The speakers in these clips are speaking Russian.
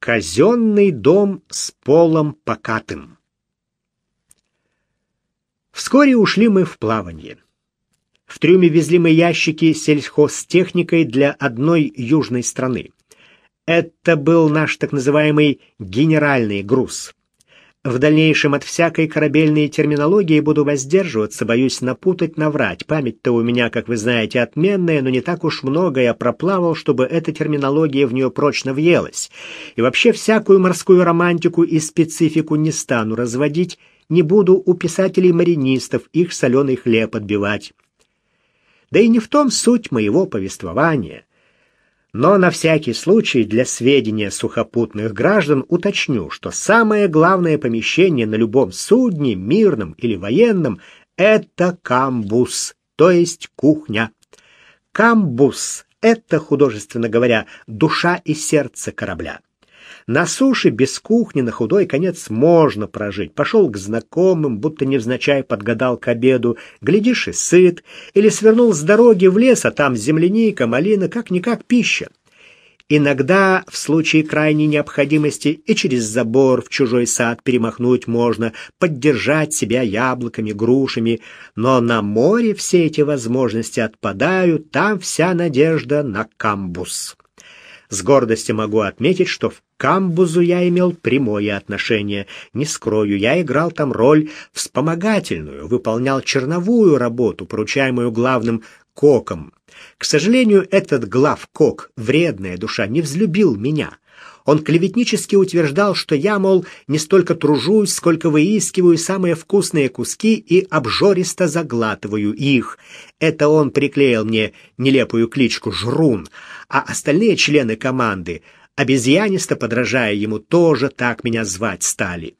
Казенный дом с полом покатым. Вскоре ушли мы в плавание. В трюме везли мы ящики с сельхозтехникой для одной южной страны. Это был наш так называемый генеральный груз. В дальнейшем от всякой корабельной терминологии буду воздерживаться, боюсь напутать, наврать. Память-то у меня, как вы знаете, отменная, но не так уж много я проплавал, чтобы эта терминология в нее прочно въелась. И вообще всякую морскую романтику и специфику не стану разводить, не буду у писателей-маринистов их соленый хлеб отбивать. Да и не в том суть моего повествования. Но на всякий случай для сведения сухопутных граждан уточню, что самое главное помещение на любом судне, мирном или военном, это камбус, то есть кухня. Камбус — это, художественно говоря, душа и сердце корабля. На суше без кухни на худой конец можно прожить. Пошел к знакомым, будто невзначай подгадал к обеду, глядишь и сыт, или свернул с дороги в лес, а там земляника, малина, как-никак пища. Иногда, в случае крайней необходимости, и через забор в чужой сад перемахнуть можно, поддержать себя яблоками, грушами, но на море все эти возможности отпадают, там вся надежда на камбус. С гордостью могу отметить, что в камбузу я имел прямое отношение. Не скрою, я играл там роль вспомогательную, выполнял черновую работу, поручаемую главным коком. К сожалению, этот главкок, вредная душа, не взлюбил меня. Он клеветнически утверждал, что я, мол, не столько тружусь, сколько выискиваю самые вкусные куски и обжористо заглатываю их. Это он приклеил мне нелепую кличку «Жрун», а остальные члены команды, обезьянисто подражая ему, тоже так меня звать стали.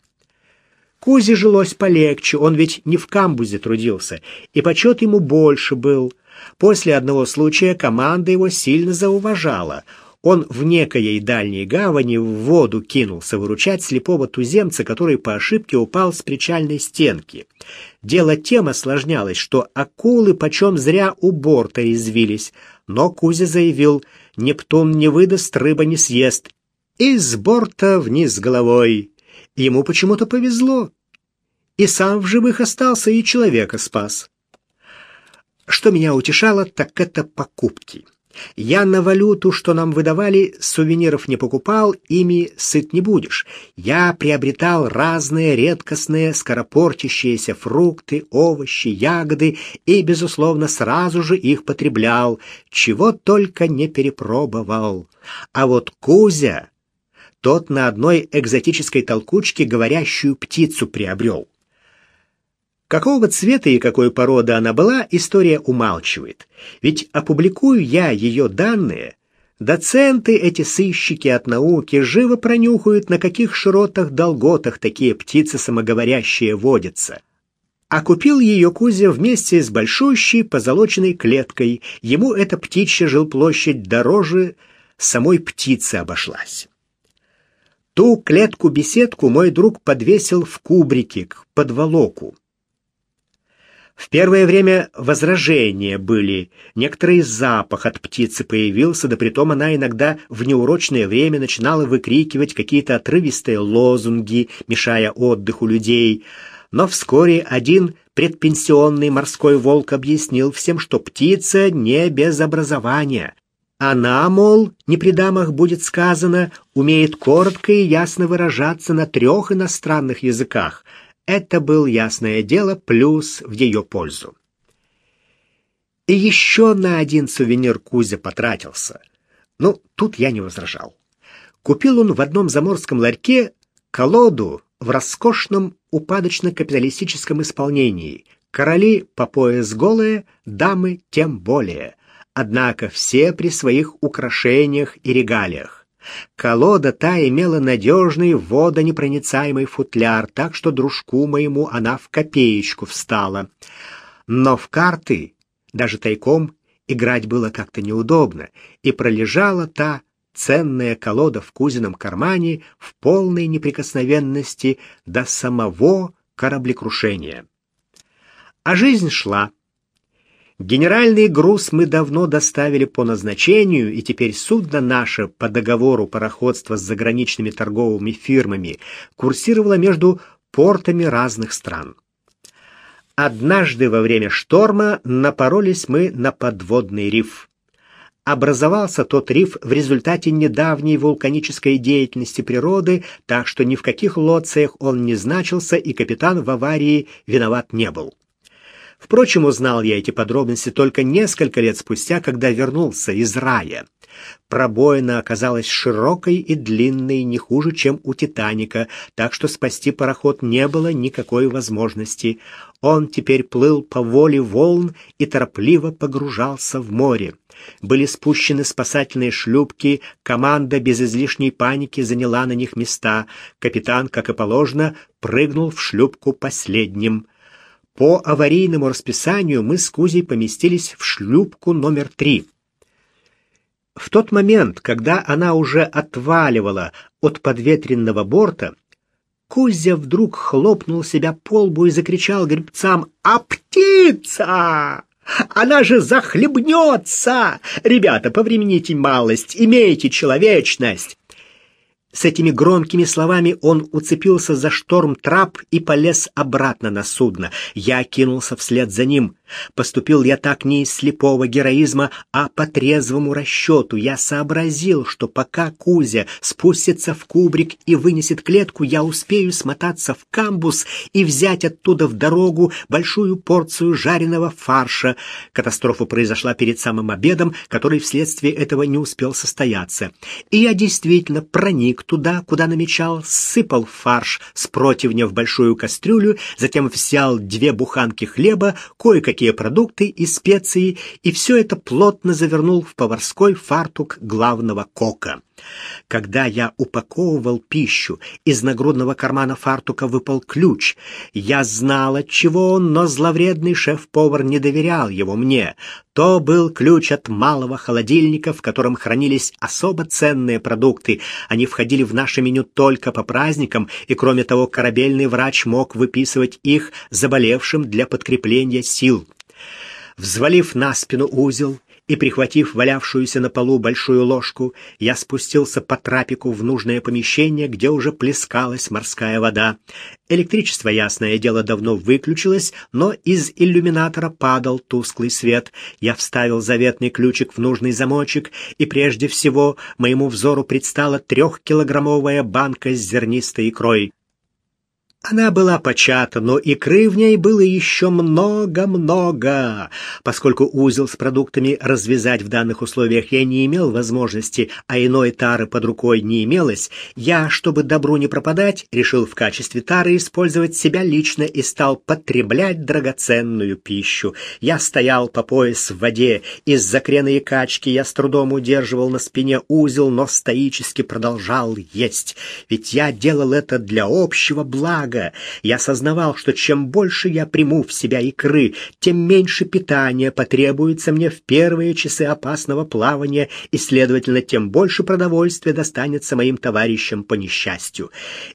Кузе жилось полегче, он ведь не в камбузе трудился, и почет ему больше был. После одного случая команда его сильно зауважала — он в некоей дальней гавани в воду кинулся выручать слепого туземца, который по ошибке упал с причальной стенки. Дело тем осложнялось, что акулы почем зря у борта извились, но Кузя заявил, Нептун не выдаст, рыба не съест. И с борта вниз головой. Ему почему-то повезло. И сам в живых остался, и человека спас. Что меня утешало, так это покупки. Я на валюту, что нам выдавали, сувениров не покупал, ими сыт не будешь. Я приобретал разные редкостные, скоропортящиеся фрукты, овощи, ягоды и, безусловно, сразу же их потреблял, чего только не перепробовал. А вот Кузя, тот на одной экзотической толкучке говорящую птицу приобрел. Какого цвета и какой породы она была, история умалчивает. Ведь опубликую я ее данные, доценты эти сыщики от науки живо пронюхают, на каких широтах-долготах такие птицы самоговорящие водятся. А купил ее Кузя вместе с большущей позолоченной клеткой. Ему эта птичья жилплощадь дороже самой птицы обошлась. Ту клетку-беседку мой друг подвесил в кубрике к подволоку. В первое время возражения были, некоторый запах от птицы появился, да притом она иногда в неурочное время начинала выкрикивать какие-то отрывистые лозунги, мешая отдыху людей. Но вскоре один предпенсионный морской волк объяснил всем, что птица не без образования. Она, мол, не при дамах будет сказано, умеет коротко и ясно выражаться на трех иностранных языках — это был, ясное дело, плюс в ее пользу. И еще на один сувенир Кузя потратился. Ну, тут я не возражал. Купил он в одном заморском ларьке колоду в роскошном упадочно-капиталистическом исполнении. Короли по пояс голые, дамы тем более. Однако все при своих украшениях и регалиях. Колода та имела надежный водонепроницаемый футляр, так что дружку моему она в копеечку встала. Но в карты, даже тайком, играть было как-то неудобно, и пролежала та ценная колода в кузином кармане в полной неприкосновенности до самого кораблекрушения. А жизнь шла. Генеральный груз мы давно доставили по назначению, и теперь судно наше по договору пароходства с заграничными торговыми фирмами курсировало между портами разных стран. Однажды во время шторма напоролись мы на подводный риф. Образовался тот риф в результате недавней вулканической деятельности природы, так что ни в каких лоциях он не значился, и капитан в аварии виноват не был. Впрочем, узнал я эти подробности только несколько лет спустя, когда вернулся из рая. Пробоина оказалась широкой и длинной, не хуже, чем у «Титаника», так что спасти пароход не было никакой возможности. Он теперь плыл по воле волн и торопливо погружался в море. Были спущены спасательные шлюпки, команда без излишней паники заняла на них места. Капитан, как и положено, прыгнул в шлюпку последним. По аварийному расписанию мы с Кузей поместились в шлюпку номер три. В тот момент, когда она уже отваливала от подветренного борта, Кузя вдруг хлопнул себя по лбу и закричал гребцам «А птица! Она же захлебнется! Ребята, повремените малость, имейте человечность!» С этими громкими словами он уцепился за шторм-трап и полез обратно на судно. Я кинулся вслед за ним. Поступил я так не из слепого героизма, а по трезвому расчету. Я сообразил, что пока Кузя спустится в кубрик и вынесет клетку, я успею смотаться в камбус и взять оттуда в дорогу большую порцию жареного фарша. Катастрофа произошла перед самым обедом, который вследствие этого не успел состояться. И я действительно проник туда, куда намечал, сыпал фарш с противня в большую кастрюлю, затем взял две буханки хлеба, кое-какие кое продукты и специи, и все это плотно завернул в поварской фартук главного кока. Когда я упаковывал пищу, из нагрудного кармана фартука выпал ключ. Я знал, от чего он, но зловредный шеф-повар не доверял его мне. То был ключ от малого холодильника, в котором хранились особо ценные продукты. Они входили в наше меню только по праздникам, и кроме того, корабельный врач мог выписывать их заболевшим для подкрепления сил. Взвалив на спину узел, и, прихватив валявшуюся на полу большую ложку, я спустился по трапику в нужное помещение, где уже плескалась морская вода. Электричество, ясное дело, давно выключилось, но из иллюминатора падал тусклый свет. Я вставил заветный ключик в нужный замочек, и прежде всего моему взору предстала трехкилограммовая банка с зернистой икрой. Она была почата, но икры в ней было еще много-много. Поскольку узел с продуктами развязать в данных условиях я не имел возможности, а иной тары под рукой не имелось, я, чтобы добру не пропадать, решил в качестве тары использовать себя лично и стал потреблять драгоценную пищу. Я стоял по пояс в воде, из-за крена и качки я с трудом удерживал на спине узел, но стоически продолжал есть. Ведь я делал это для общего блага, блага. Я осознавал, что чем больше я приму в себя икры, тем меньше питания потребуется мне в первые часы опасного плавания, и, следовательно, тем больше продовольствия достанется моим товарищам по несчастью.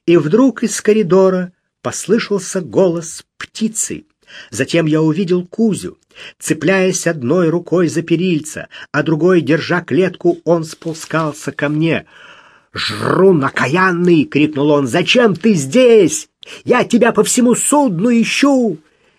И вдруг из коридора послышался голос птицы. Затем я увидел Кузю. Цепляясь одной рукой за перильца, а другой, держа клетку, он спускался ко мне. «Жру, накаянный!» — крикнул он. «Зачем ты здесь?» Я тебя по всему судну ищу!»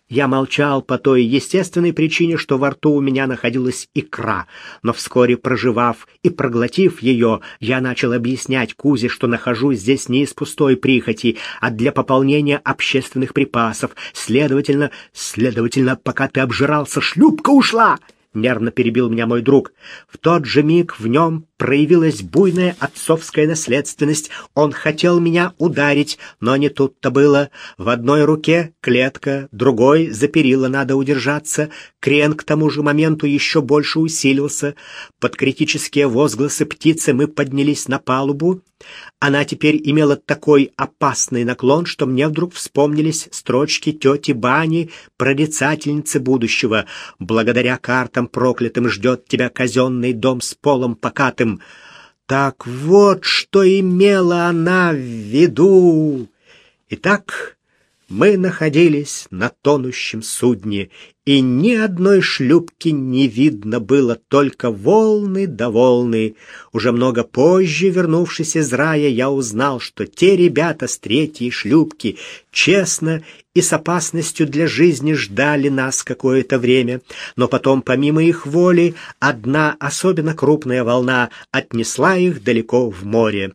Я молчал по той естественной причине, что во рту у меня находилась икра, но вскоре, проживав и проглотив ее, я начал объяснять Кузе, что нахожусь здесь не из пустой прихоти, а для пополнения общественных припасов. Следовательно, следовательно, пока ты обжирался, шлюпка ушла!» Нервно перебил меня мой друг. В тот же миг в нем проявилась буйная отцовская наследственность. Он хотел меня ударить, но не тут-то было. В одной руке клетка, другой за перила надо удержаться. Крен к тому же моменту еще больше усилился. Под критические возгласы птицы мы поднялись на палубу. Она теперь имела такой опасный наклон, что мне вдруг вспомнились строчки тети Бани, прорицательницы будущего. «Благодаря картам проклятым ждет тебя казенный дом с полом покатым. Так вот, что имела она в виду. Итак, мы находились на тонущем судне, и ни одной шлюпки не видно было, только волны да волны. Уже много позже, вернувшись из рая, я узнал, что те ребята с третьей шлюпки честно и с опасностью для жизни ждали нас какое-то время, но потом, помимо их воли, одна особенно крупная волна отнесла их далеко в море.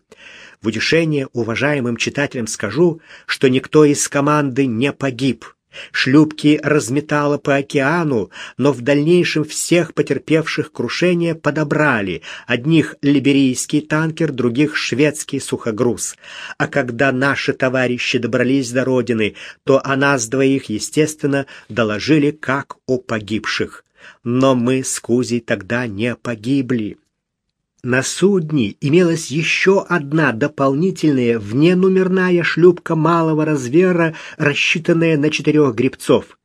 В утешение уважаемым читателям скажу, что никто из команды не погиб. Шлюпки разметало по океану, но в дальнейшем всех потерпевших крушение подобрали. Одних либерийский танкер, других шведский сухогруз. А когда наши товарищи добрались до родины, то о нас двоих, естественно, доложили как о погибших. Но мы с Кузей тогда не погибли. На судне имелась еще одна дополнительная вненумерная шлюпка малого размера, рассчитанная на четырех гребцов.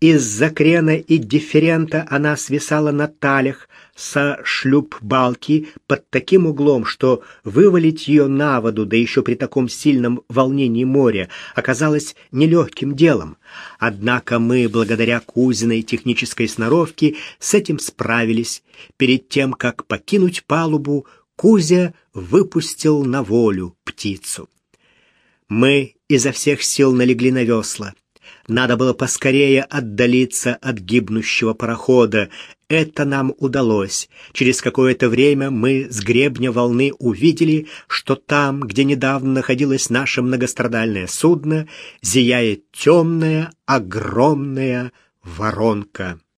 Из-за крена и дифферента она свисала на талях со шлюп-балки под таким углом, что вывалить ее на воду, да еще при таком сильном волнении моря, оказалось нелегким делом. Однако мы, благодаря Кузиной технической сноровке, с этим справились. Перед тем, как покинуть палубу, Кузя выпустил на волю птицу. Мы изо всех сил налегли на весла. Надо было поскорее отдалиться от гибнущего парохода. Это нам удалось. Через какое-то время мы с гребня волны увидели, что там, где недавно находилось наше многострадальное судно, зияет темная, огромная воронка.